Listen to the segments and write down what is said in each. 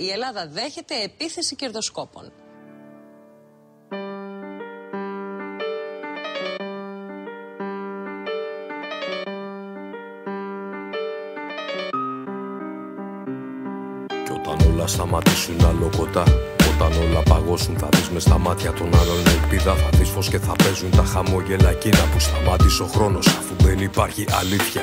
Η Ελλάδα δέχεται επίθεση κερδοσκόπων. Κι όταν όλα σταματήσουν αλλοκοτά Όταν όλα παγώσουν θα δεις μες στα μάτια των άλλων ελπίδα Θα δεις φως και θα παίζουν τα χαμόγελα εκείνα Που σταμάτησε ο χρόνος αφού δεν υπάρχει αλήθεια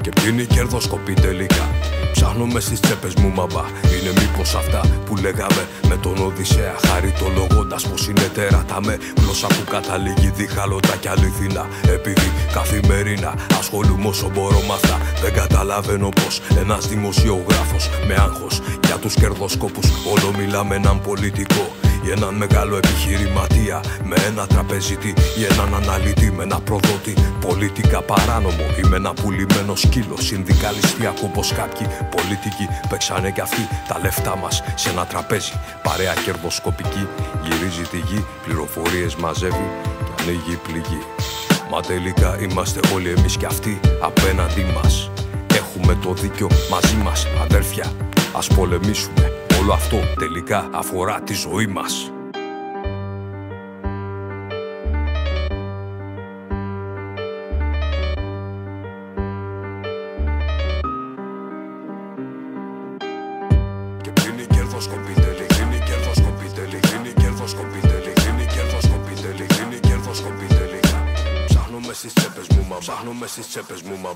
Και ποιοι κερδοσκοπή τελικά Ψάχνω στις τσέπες μου μαμπά. Είναι μήπως αυτά που λέγαμε με τον Οδυσσέα. Χαριτολογώντας πως είναι τέρατα με γλώσσα που καταλήγει διχαλωτά και αληθινά. Επειδή καθημερινά ασχολούμαι όσο μπορώ με αυτά. Δεν καταλαβαίνω πως ένας δημοσιογράφος με άγχος για τους κερδοσκόπους όλο μιλά με έναν πολιτικό ή έναν μεγάλο επιχειρηματία με ένα τραπεζίτη ή έναν αναλυτή με ένα προδότη. Πολιτικά παράνομο ή με ένα πουλημένο σκύλο. Συνδικαλιστιακό πως κάποιοι πολιτικοί παίξανε κι αυτοί τα λεφτά μας σε ένα τραπέζι. Παρέα κερδοσκοπική γυρίζει τη γη πληροφορίες μαζεύει και ανοίγει πληγή. Μα τελικά είμαστε όλοι εμείς κι αυτοί απέναντί μας. Έχουμε το δίκιο μαζί μας αδέρφια Ας πολεμήσουμε Όλο αυτό τελικά αφορά τη ζωή μας. Και κλείνει κερδοσκοπή τελεί, κλείνει κερδοσκοπή τελεί, κλείνει κερδοσκοπή τελεί, κλείνει κερδοσκοπή τελεί, κλείνει κερδοσκοπή τελικά. Ψάχνω μες στις τσέπες μου, μα ψάχνω μες στις τσέπες μου, μα